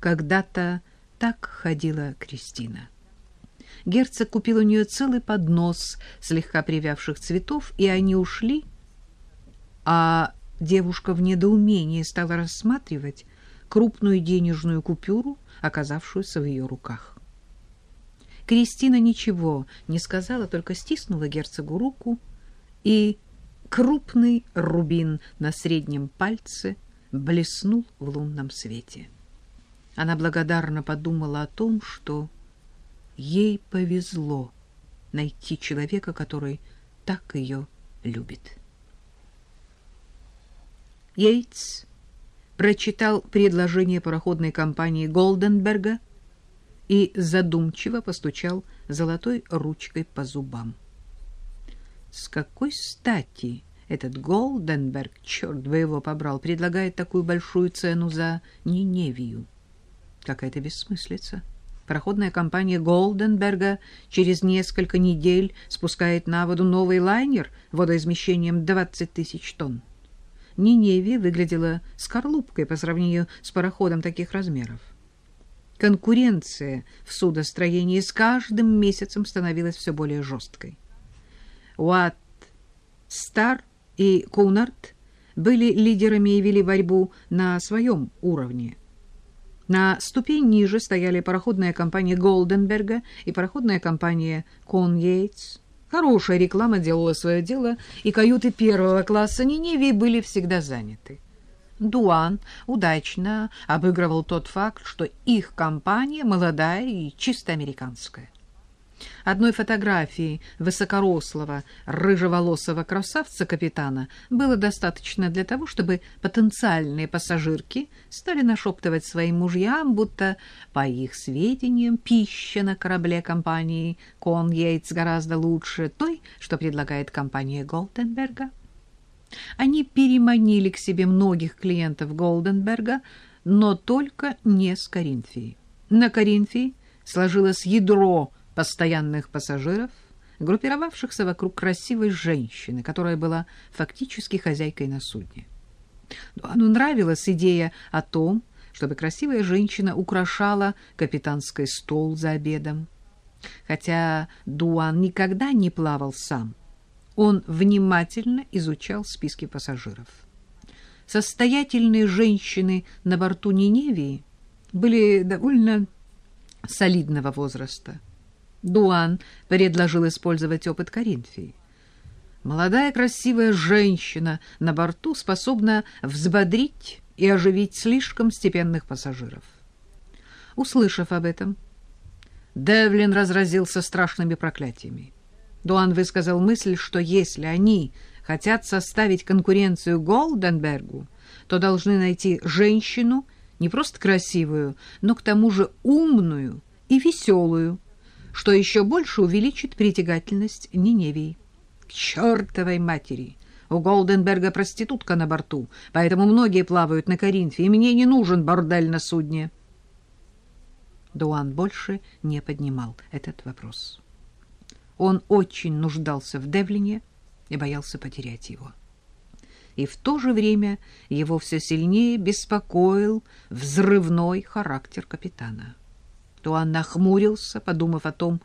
когда-то так ходила Кристина. Герцог купил у нее целый поднос слегка привявших цветов, и они ушли, а девушка в недоумении стала рассматривать крупную денежную купюру, оказавшуюся в ее руках. Кристина ничего не сказала, только стиснула герцогу руку, и крупный рубин на среднем пальце блеснул в лунном свете. Она благодарно подумала о том, что ей повезло найти человека, который так ее любит. Йейтс прочитал предложение пароходной компании Голденберга и задумчиво постучал золотой ручкой по зубам. С какой стати этот Голденберг, черт бы его побрал, предлагает такую большую цену за Ниневию? Какая-то бессмыслица. Пароходная компания Голденберга через несколько недель спускает на воду новый лайнер водоизмещением 20 тысяч тонн. Ниневия выглядела скорлупкой по сравнению с пароходом таких размеров. Конкуренция в судостроении с каждым месяцем становилась все более жесткой. Уатт, Стар и Кунард были лидерами и вели борьбу на своем уровне – на ступень ниже стояли пароходная компания Голденберга и пароходная компания Коньейтс. Хорошая реклама делала свое дело, и каюты первого класса Ниневии были всегда заняты. Дуан удачно обыгрывал тот факт, что их компания молодая и чисто американская. Одной фотографии высокорослого, рыжеволосого красавца-капитана было достаточно для того, чтобы потенциальные пассажирки стали нашептывать своим мужьям, будто, по их сведениям, пища на корабле компании «Коньейтс» гораздо лучше той, что предлагает компания Голденберга. Они переманили к себе многих клиентов Голденберга, но только не с Коринфии. На Коринфии сложилось ядро постоянных пассажиров, группировавшихся вокруг красивой женщины, которая была фактически хозяйкой на судне. Дуану нравилась идея о том, чтобы красивая женщина украшала капитанский стол за обедом. Хотя Дуан никогда не плавал сам, он внимательно изучал списки пассажиров. Состоятельные женщины на борту Ниневии были довольно солидного возраста. Дуан предложил использовать опыт Коринфии. Молодая красивая женщина на борту способна взбодрить и оживить слишком степенных пассажиров. Услышав об этом, Девлин разразился страшными проклятиями. Дуан высказал мысль, что если они хотят составить конкуренцию Голденбергу, то должны найти женщину не просто красивую, но к тому же умную и веселую, что еще больше увеличит притягательность Ниневии. К чертовой матери! У Голденберга проститутка на борту, поэтому многие плавают на Коринфе, и мне не нужен бордель на судне. Дуан больше не поднимал этот вопрос. Он очень нуждался в Девлине и боялся потерять его. И в то же время его все сильнее беспокоил взрывной характер капитана то он нахмурился, подумав о том,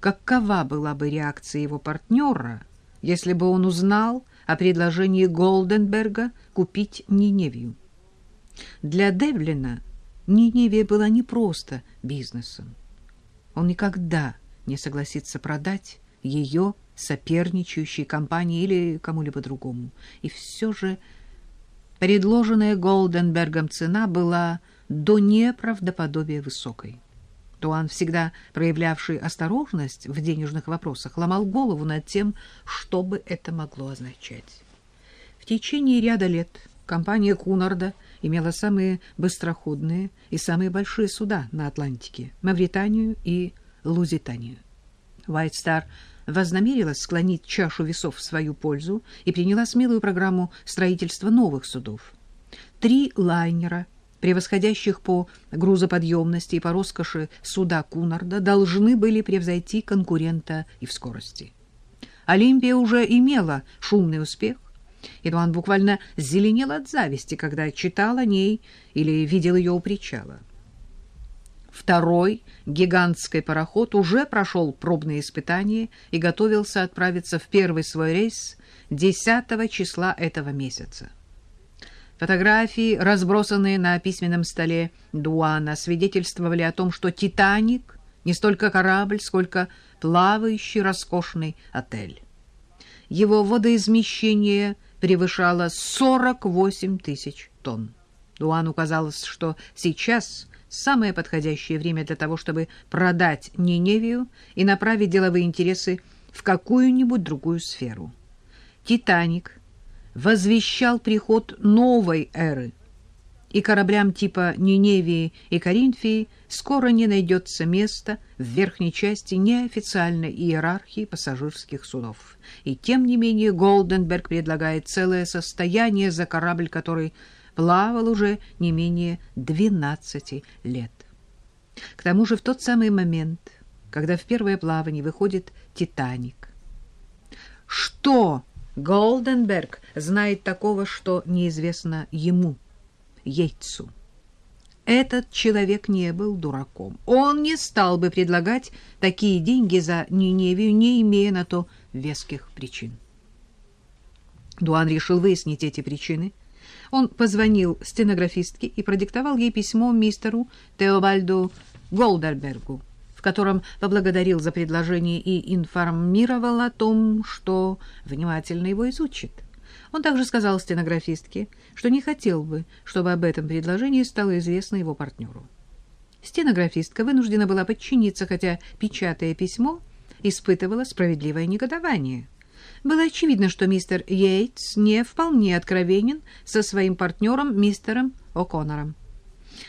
какова была бы реакция его партнера, если бы он узнал о предложении Голденберга купить Ниневию. Для Девлина Ниневия была не просто бизнесом. Он никогда не согласится продать ее соперничающей компании или кому-либо другому. И все же предложенная Голденбергом цена была до неправдоподобия высокой. Туан, всегда проявлявший осторожность в денежных вопросах, ломал голову над тем, что бы это могло означать. В течение ряда лет компания Кунарда имела самые быстроходные и самые большие суда на Атлантике — Мавританию и Лузитанию. White вознамерилась склонить чашу весов в свою пользу и приняла смелую программу строительства новых судов. Три лайнера — превосходящих по грузоподъемности и по роскоши суда Кунарда, должны были превзойти конкурента и в скорости. Олимпия уже имела шумный успех, он буквально зеленел от зависти, когда читал о ней или видел ее у причала. Второй гигантский пароход уже прошел пробные испытания и готовился отправиться в первый свой рейс 10 числа этого месяца. Фотографии, разбросанные на письменном столе Дуана, свидетельствовали о том, что «Титаник» не столько корабль, сколько плавающий роскошный отель. Его водоизмещение превышало 48 тысяч тонн. Дуану казалось, что сейчас самое подходящее время для того, чтобы продать Ниневию и направить деловые интересы в какую-нибудь другую сферу. «Титаник» возвещал приход новой эры, и кораблям типа Ниневии и Коринфии скоро не найдется места в верхней части неофициальной иерархии пассажирских судов. И тем не менее Голденберг предлагает целое состояние за корабль, который плавал уже не менее 12 лет. К тому же в тот самый момент, когда в первое плавание выходит «Титаник». Что Голденберг знает такого, что неизвестно ему, Яйцу? Этот человек не был дураком. Он не стал бы предлагать такие деньги за Ниневию, не имея на то веских причин. Дуан решил выяснить эти причины – он позвонил стенографистке и продиктовал ей письмо мистеру Теобальду Голдербергу, в котором поблагодарил за предложение и информировал о том, что внимательно его изучит. Он также сказал стенографистке, что не хотел бы, чтобы об этом предложении стало известно его партнеру. Стенографистка вынуждена была подчиниться, хотя, печатая письмо, испытывала справедливое негодование — было очевидно, что мистер Йейтс не вполне откровенен со своим партнером мистером О'Коннором.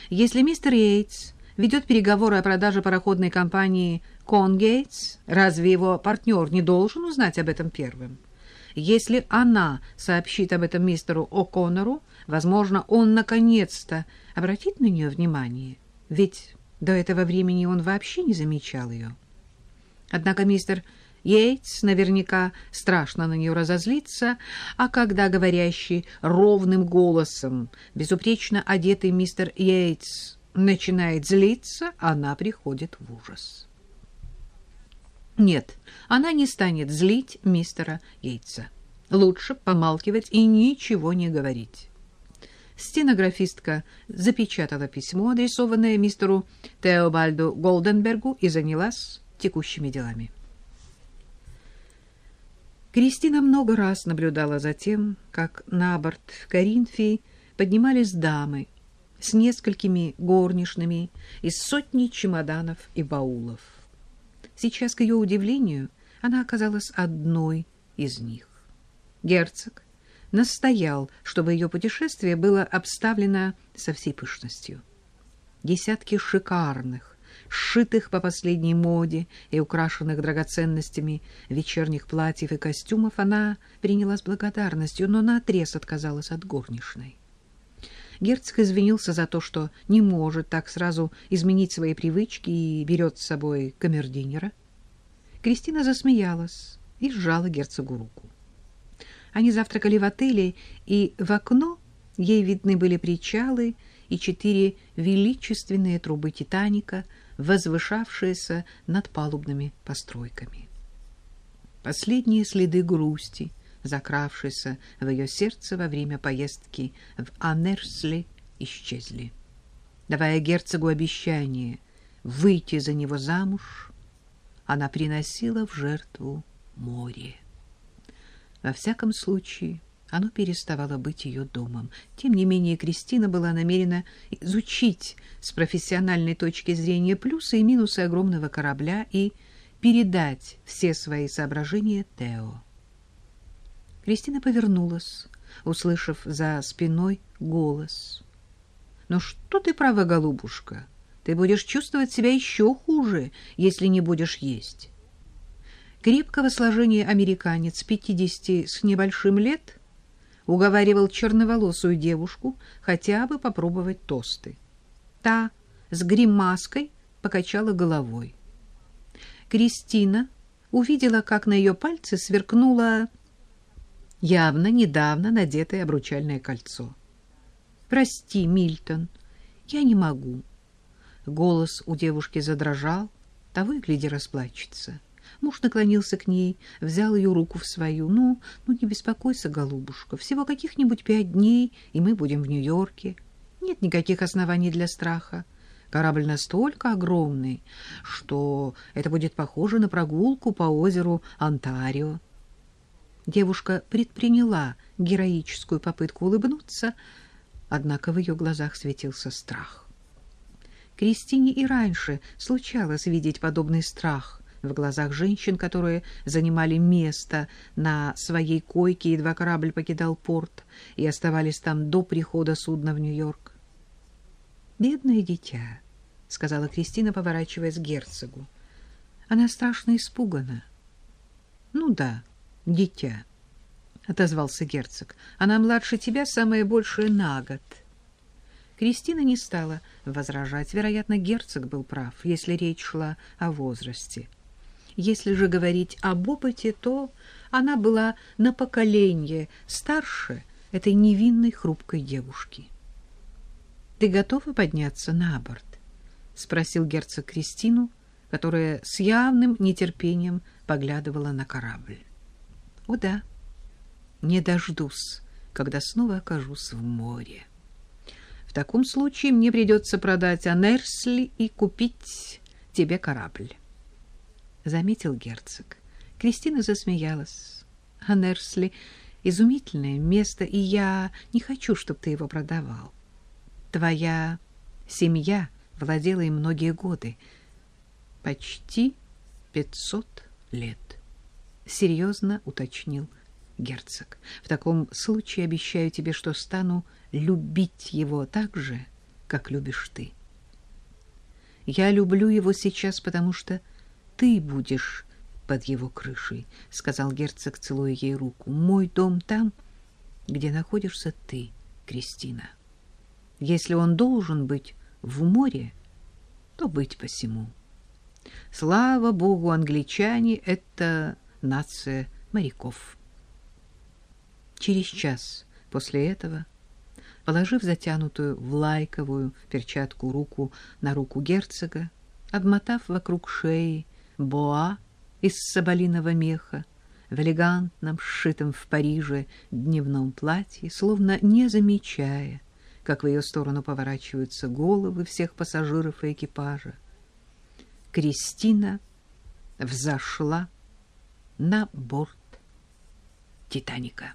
Если мистер Йейтс ведет переговоры о продаже пароходной компании «Конгейтс», разве его партнер не должен узнать об этом первым? Если она сообщит об этом мистеру О'Коннору, возможно, он наконец-то обратит на нее внимание, ведь до этого времени он вообще не замечал ее. Однако мистер Йейтс наверняка страшно на нее разозлится, а когда говорящий ровным голосом, безупречно одетый мистер Йейтс начинает злиться, она приходит в ужас. Нет, она не станет злить мистера Йейтса. Лучше помалкивать и ничего не говорить. Стенографистка запечатала письмо, адресованное мистеру Теобальду Голденбергу, и занялась текущими делами. Кристина много раз наблюдала за тем, как на борт Коринфии поднимались дамы с несколькими горничными из сотни чемоданов и баулов. Сейчас, к ее удивлению, она оказалась одной из них. Герцог настоял, чтобы ее путешествие было обставлено со всей пышностью. Десятки шикарных, сшитых по последней моде и украшенных драгоценностями вечерних платьев и костюмов, она приняла с благодарностью, но наотрез отказалась от горничной. Герцог извинился за то, что не может так сразу изменить свои привычки и берет с собой камердинера. Кристина засмеялась и сжала герцогу руку. Они завтракали в отеле, и в окно ей видны были причалы и четыре величественные трубы «Титаника», возвышавшиеся над палубными постройками. Последние следы грусти, закравшиеся в ее сердце во время поездки в Анерсли, исчезли. Давая герцогу обещание выйти за него замуж, она приносила в жертву море. Во всяком случае, оно переставало быть ее домом. Тем не менее, Кристина была намерена изучить с профессиональной точки зрения плюсы и минусы огромного корабля и передать все свои соображения Тео. Кристина повернулась, услышав за спиной голос. «Ну что ты права, голубушка? Ты будешь чувствовать себя еще хуже, если не будешь есть». Крепкого сложения американец, пятидесяти с небольшим лет — уговаривал черноволосую девушку хотя бы попробовать тосты. Та с гримаской покачала головой. Кристина увидела, как на ее пальце сверкнуло явно недавно надетое обручальное кольцо. «Прости, Мильтон, я не могу. Голос у девушки задрожал, того и гляди расплачется. Муж наклонился к ней, взял ее руку в свою. «Ну, ну не беспокойся, голубушка, всего каких-нибудь пять дней, и мы будем в Нью-Йорке. Нет никаких оснований для страха. Корабль настолько огромный, что это будет похоже на прогулку по озеру Онтарио». Девушка предприняла героическую попытку улыбнуться, однако в ее глазах светился страх. Кристине и раньше случалось видеть подобный страх в глазах женщин, которые занимали место на своей койке, едва корабль покидал порт, и оставались там до прихода судна в Нью-Йорк. «Бедное дитя», — сказала Кристина, поворачиваясь к герцогу. Она страшно испугана. «Ну да, дитя», — отозвался герцог. «Она младше тебя, самое большее на год». Кристина не стала возражать. Вероятно, герцог был прав, если речь шла о возрасте. Если же говорить об опыте, то она была на поколение старше этой невинной хрупкой девушки. «Ты готова подняться на борт?» — спросил герцог Кристину, которая с явным нетерпением поглядывала на корабль. «О да, не дождусь, когда снова окажусь в море». В таком случае мне придется продать Анерсли и купить тебе корабль. Заметил герцог. Кристина засмеялась. Анерсли — изумительное место, и я не хочу, чтобы ты его продавал. Твоя семья владела им многие годы. Почти пятьсот лет. Серьезно уточнил герцог. В таком случае обещаю тебе, что стану любить его так же, как любишь ты. Я люблю его сейчас, потому что ты будешь под его крышей, сказал герцог, целуя ей руку. Мой дом там, где находишься ты, Кристина. Если он должен быть в море, то быть посему. Слава богу, англичане — это нация моряков. Через час после этого Положив затянутую в лайковую перчатку руку на руку герцога, обмотав вокруг шеи боа из соболиного меха, в элегантном, сшитом в Париже дневном платье, словно не замечая, как в ее сторону поворачиваются головы всех пассажиров и экипажа, Кристина взошла на борт Титаника.